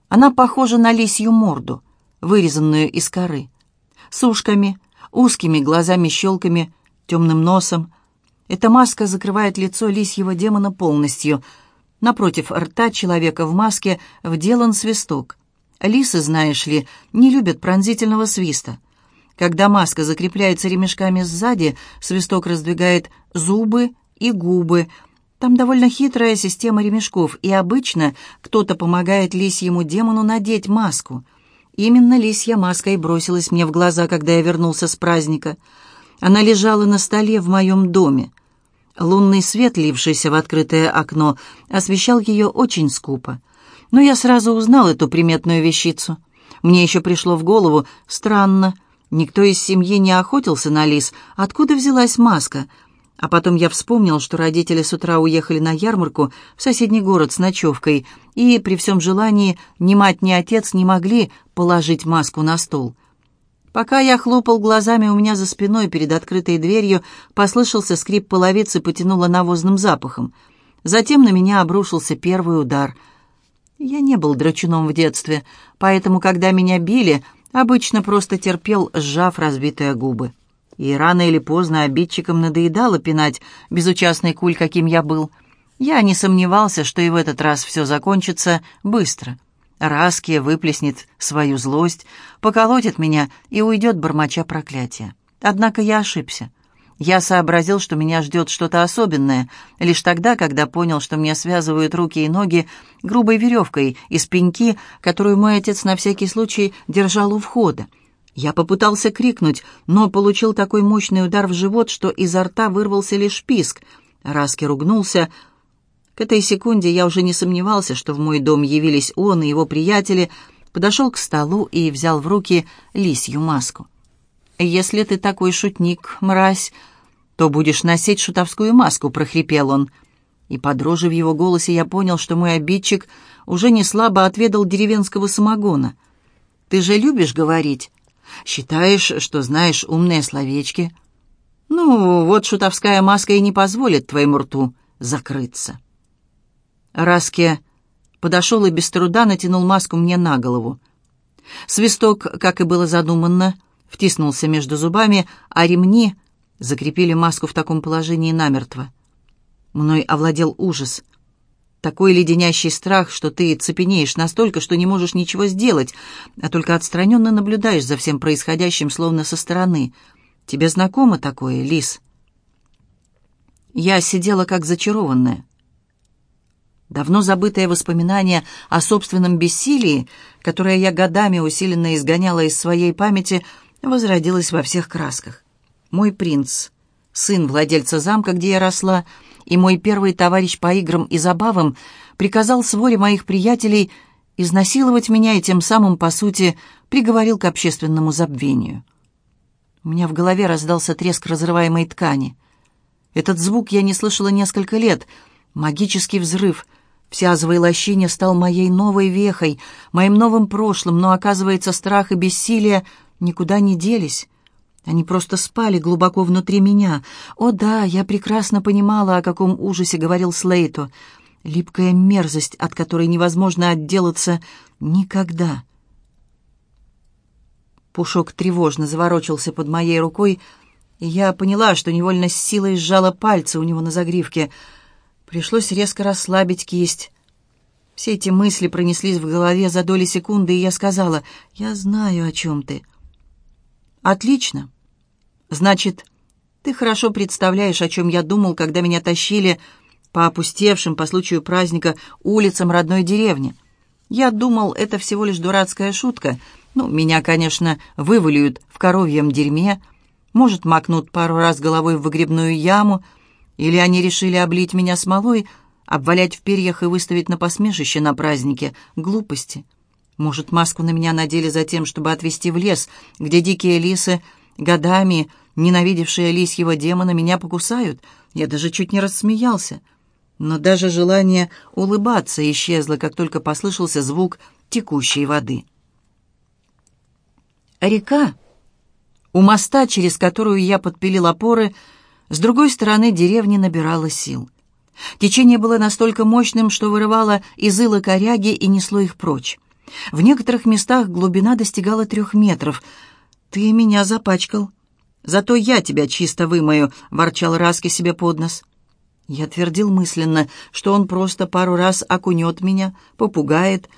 Она похожа на лисью морду, вырезанную из коры, с ушками, узкими глазами-щелками, темным носом. Эта маска закрывает лицо лисьего демона полностью. Напротив рта человека в маске вделан свисток. Лисы, знаешь ли, не любят пронзительного свиста — когда маска закрепляется ремешками сзади, свисток раздвигает зубы и губы. Там довольно хитрая система ремешков, и обычно кто-то помогает лисьему демону надеть маску. Именно лисья маска и бросилась мне в глаза, когда я вернулся с праздника. Она лежала на столе в моем доме. Лунный свет, лившийся в открытое окно, освещал ее очень скупо. Но я сразу узнал эту приметную вещицу. Мне еще пришло в голову, странно, — Никто из семьи не охотился на лис. Откуда взялась маска? А потом я вспомнил, что родители с утра уехали на ярмарку в соседний город с ночевкой, и при всем желании ни мать, ни отец не могли положить маску на стол. Пока я хлопал глазами у меня за спиной перед открытой дверью, послышался скрип половицы, потянуло навозным запахом. Затем на меня обрушился первый удар. Я не был драчуном в детстве, поэтому, когда меня били, Обычно просто терпел, сжав разбитые губы. И рано или поздно обидчикам надоедало пинать безучастный куль, каким я был. Я не сомневался, что и в этот раз все закончится быстро. Раския выплеснет свою злость, поколотит меня и уйдет, бормоча проклятия. Однако я ошибся. Я сообразил, что меня ждет что-то особенное, лишь тогда, когда понял, что мне связывают руки и ноги грубой веревкой из пеньки, которую мой отец на всякий случай держал у входа. Я попытался крикнуть, но получил такой мощный удар в живот, что изо рта вырвался лишь писк. Раски ругнулся. К этой секунде я уже не сомневался, что в мой дом явились он и его приятели, подошел к столу и взял в руки лисью маску. «Если ты такой шутник, мразь, то будешь носить шутовскую маску», — прохрипел он. И по дрожи в его голосе я понял, что мой обидчик уже не слабо отведал деревенского самогона. «Ты же любишь говорить? Считаешь, что знаешь умные словечки?» «Ну, вот шутовская маска и не позволит твоему рту закрыться». Раске подошел и без труда натянул маску мне на голову. Свисток, как и было задуманно, — втиснулся между зубами, а ремни закрепили маску в таком положении намертво. Мной овладел ужас. Такой леденящий страх, что ты цепенеешь настолько, что не можешь ничего сделать, а только отстраненно наблюдаешь за всем происходящим, словно со стороны. Тебе знакомо такое, Лис? Я сидела как зачарованная. Давно забытое воспоминание о собственном бессилии, которое я годами усиленно изгоняла из своей памяти, — возродилась во всех красках. Мой принц, сын владельца замка, где я росла, и мой первый товарищ по играм и забавам приказал своре моих приятелей изнасиловать меня и тем самым, по сути, приговорил к общественному забвению. У меня в голове раздался треск разрываемой ткани. Этот звук я не слышала несколько лет. Магический взрыв в сязовой стал моей новой вехой, моим новым прошлым, но, оказывается, страх и бессилие — никуда не делись. Они просто спали глубоко внутри меня. О да, я прекрасно понимала, о каком ужасе говорил Слейту. Липкая мерзость, от которой невозможно отделаться никогда. Пушок тревожно заворочился под моей рукой, и я поняла, что невольно с силой сжала пальцы у него на загривке. Пришлось резко расслабить кисть. Все эти мысли пронеслись в голове за доли секунды, и я сказала, «Я знаю, о чем ты». «Отлично. Значит, ты хорошо представляешь, о чем я думал, когда меня тащили по опустевшим по случаю праздника улицам родной деревни. Я думал, это всего лишь дурацкая шутка. Ну, меня, конечно, вывалюют в коровьем дерьме. Может, макнут пару раз головой в выгребную яму, или они решили облить меня смолой, обвалять в перьях и выставить на посмешище на празднике. Глупости. Может, маску на меня надели за тем, чтобы отвезти в лес, где дикие лисы, годами ненавидевшие лисьего демона, меня покусают. Я даже чуть не рассмеялся. Но даже желание улыбаться исчезло, как только послышался звук текущей воды. Река, у моста, через которую я подпилил опоры, с другой стороны деревни набирала сил. Течение было настолько мощным, что вырывало из ила коряги и несло их прочь. В некоторых местах глубина достигала трех метров. «Ты меня запачкал. Зато я тебя чисто вымою», — ворчал Раски себе под нос. Я твердил мысленно, что он просто пару раз окунет меня, попугает,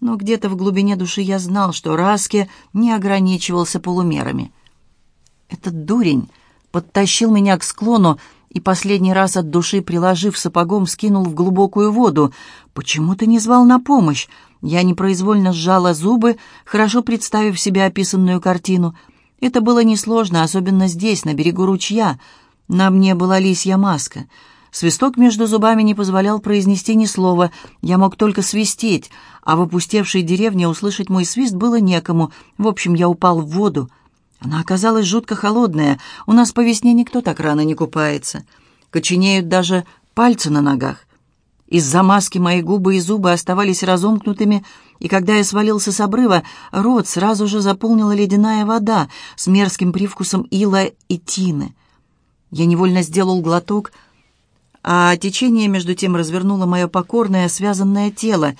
но где-то в глубине души я знал, что Раски не ограничивался полумерами. Этот дурень подтащил меня к склону и последний раз от души, приложив сапогом, скинул в глубокую воду. «Почему ты не звал на помощь?» Я непроизвольно сжала зубы, хорошо представив себе описанную картину. Это было несложно, особенно здесь, на берегу ручья. На мне была лисья маска — Свисток между зубами не позволял произнести ни слова. Я мог только свистеть, а в опустевшей деревне услышать мой свист было некому. В общем, я упал в воду. Она оказалась жутко холодная. У нас по весне никто так рано не купается. Коченеют даже пальцы на ногах. Из-за маски мои губы и зубы оставались разомкнутыми, и когда я свалился с обрыва, рот сразу же заполнила ледяная вода с мерзким привкусом ила и тины. Я невольно сделал глоток — а течение между тем развернуло мое покорное, связанное тело.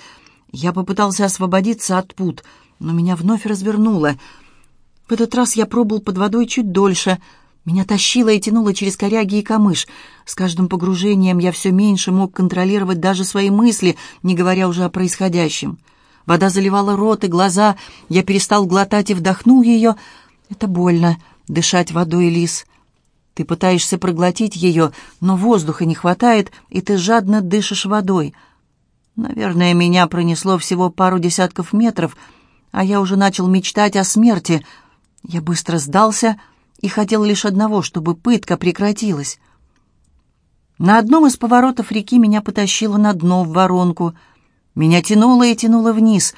Я попытался освободиться от пут, но меня вновь развернуло. В этот раз я пробыл под водой чуть дольше. Меня тащило и тянуло через коряги и камыш. С каждым погружением я все меньше мог контролировать даже свои мысли, не говоря уже о происходящем. Вода заливала рот и глаза, я перестал глотать и вдохнул ее. Это больно, дышать водой, лис. Ты пытаешься проглотить ее, но воздуха не хватает, и ты жадно дышишь водой. Наверное, меня пронесло всего пару десятков метров, а я уже начал мечтать о смерти. Я быстро сдался и хотел лишь одного, чтобы пытка прекратилась. На одном из поворотов реки меня потащило на дно в воронку. Меня тянуло и тянуло вниз.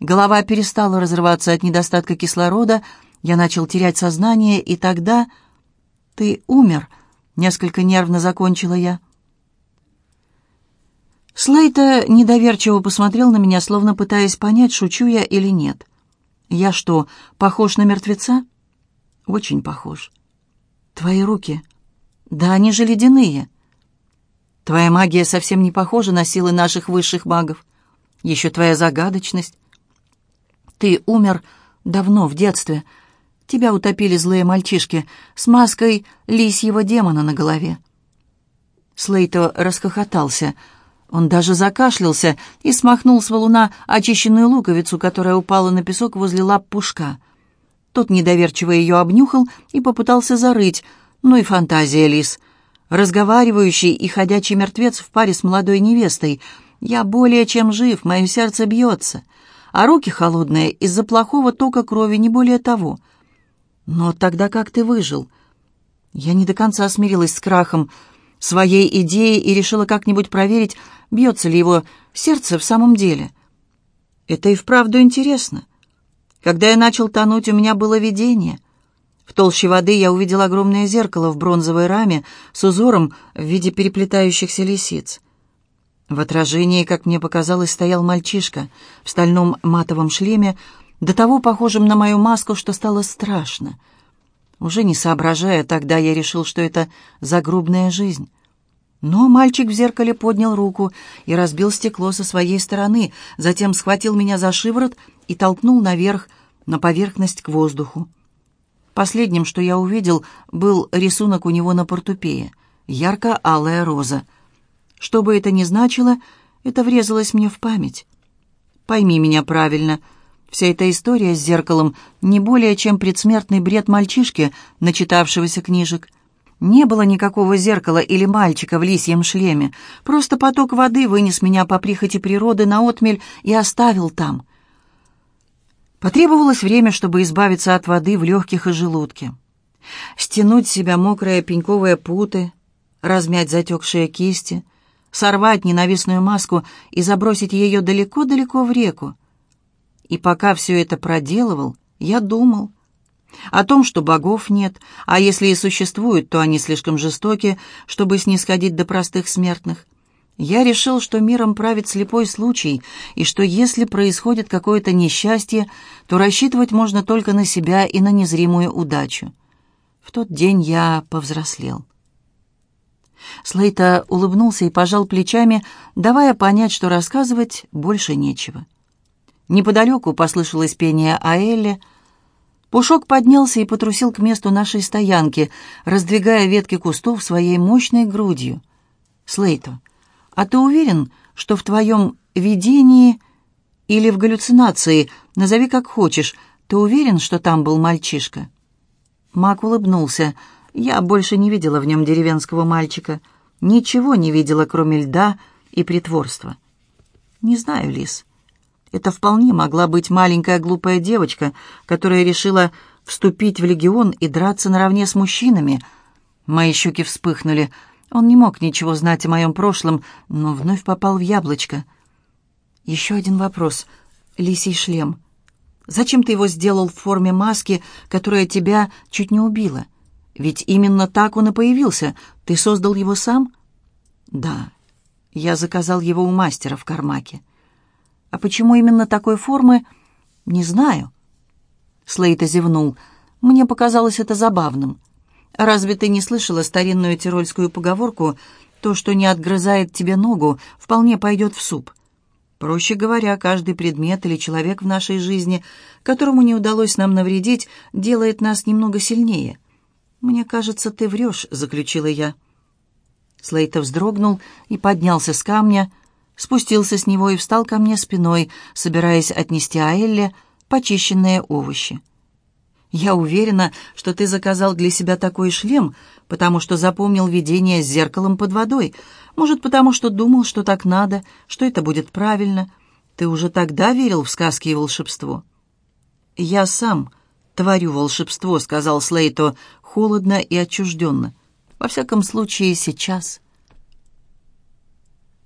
Голова перестала разрываться от недостатка кислорода, я начал терять сознание, и тогда... «Ты умер», — несколько нервно закончила я. Слейта недоверчиво посмотрел на меня, словно пытаясь понять, шучу я или нет. «Я что, похож на мертвеца?» «Очень похож». «Твои руки?» «Да они же ледяные». «Твоя магия совсем не похожа на силы наших высших магов. Еще твоя загадочность. Ты умер давно, в детстве», Тебя утопили злые мальчишки с маской лисьего демона на голове». Слейто расхохотался. Он даже закашлялся и смахнул с валуна очищенную луковицу, которая упала на песок возле лап пушка. Тот недоверчиво ее обнюхал и попытался зарыть. Ну и фантазия, лис. Разговаривающий и ходячий мертвец в паре с молодой невестой. Я более чем жив, мое сердце бьется. А руки холодные из-за плохого тока крови, не более того — но тогда как ты выжил? Я не до конца смирилась с крахом своей идеи и решила как-нибудь проверить, бьется ли его сердце в самом деле. Это и вправду интересно. Когда я начал тонуть, у меня было видение. В толще воды я увидел огромное зеркало в бронзовой раме с узором в виде переплетающихся лисиц. В отражении, как мне показалось, стоял мальчишка в стальном матовом шлеме, до того похожим на мою маску, что стало страшно. Уже не соображая, тогда я решил, что это загробная жизнь. Но мальчик в зеркале поднял руку и разбил стекло со своей стороны, затем схватил меня за шиворот и толкнул наверх, на поверхность к воздуху. Последним, что я увидел, был рисунок у него на портупее, ярко-алая роза. Что бы это ни значило, это врезалось мне в память. Пойми меня правильно — Вся эта история с зеркалом не более чем предсмертный бред мальчишки, начитавшегося книжек. Не было никакого зеркала или мальчика в лисьем шлеме. Просто поток воды вынес меня по прихоти природы на отмель и оставил там. Потребовалось время, чтобы избавиться от воды в легких и желудке. Стянуть с себя мокрые пеньковые путы, размять затекшие кисти, сорвать ненавистную маску и забросить ее далеко-далеко в реку. И пока все это проделывал, я думал о том, что богов нет, а если и существуют, то они слишком жестоки, чтобы снисходить до простых смертных. Я решил, что миром правит слепой случай, и что если происходит какое-то несчастье, то рассчитывать можно только на себя и на незримую удачу. В тот день я повзрослел. Слейта улыбнулся и пожал плечами, давая понять, что рассказывать больше нечего. Неподалеку послышалось пение Аэлли. Пушок поднялся и потрусил к месту нашей стоянки, раздвигая ветки кустов своей мощной грудью. «Слейто, а ты уверен, что в твоем видении или в галлюцинации, назови как хочешь, ты уверен, что там был мальчишка?» Мак улыбнулся. «Я больше не видела в нем деревенского мальчика. Ничего не видела, кроме льда и притворства». «Не знаю, Лис. Это вполне могла быть маленькая глупая девочка, которая решила вступить в легион и драться наравне с мужчинами. Мои щеки вспыхнули. Он не мог ничего знать о моем прошлом, но вновь попал в яблочко. Еще один вопрос. Лисий шлем. Зачем ты его сделал в форме маски, которая тебя чуть не убила? Ведь именно так он и появился. Ты создал его сам? Да. Я заказал его у мастера в Кармаке. А почему именно такой формы, не знаю. Слейта зевнул. Мне показалось это забавным. Разве ты не слышала старинную тирольскую поговорку «То, что не отгрызает тебе ногу, вполне пойдет в суп»? Проще говоря, каждый предмет или человек в нашей жизни, которому не удалось нам навредить, делает нас немного сильнее. «Мне кажется, ты врешь», — заключила я. Слейта вздрогнул и поднялся с камня, спустился с него и встал ко мне спиной, собираясь отнести Аэлле почищенные овощи. «Я уверена, что ты заказал для себя такой шлем, потому что запомнил видение с зеркалом под водой. Может, потому что думал, что так надо, что это будет правильно. Ты уже тогда верил в сказки и волшебство?» «Я сам творю волшебство», — сказал Слейто холодно и отчужденно. «Во всяком случае, сейчас».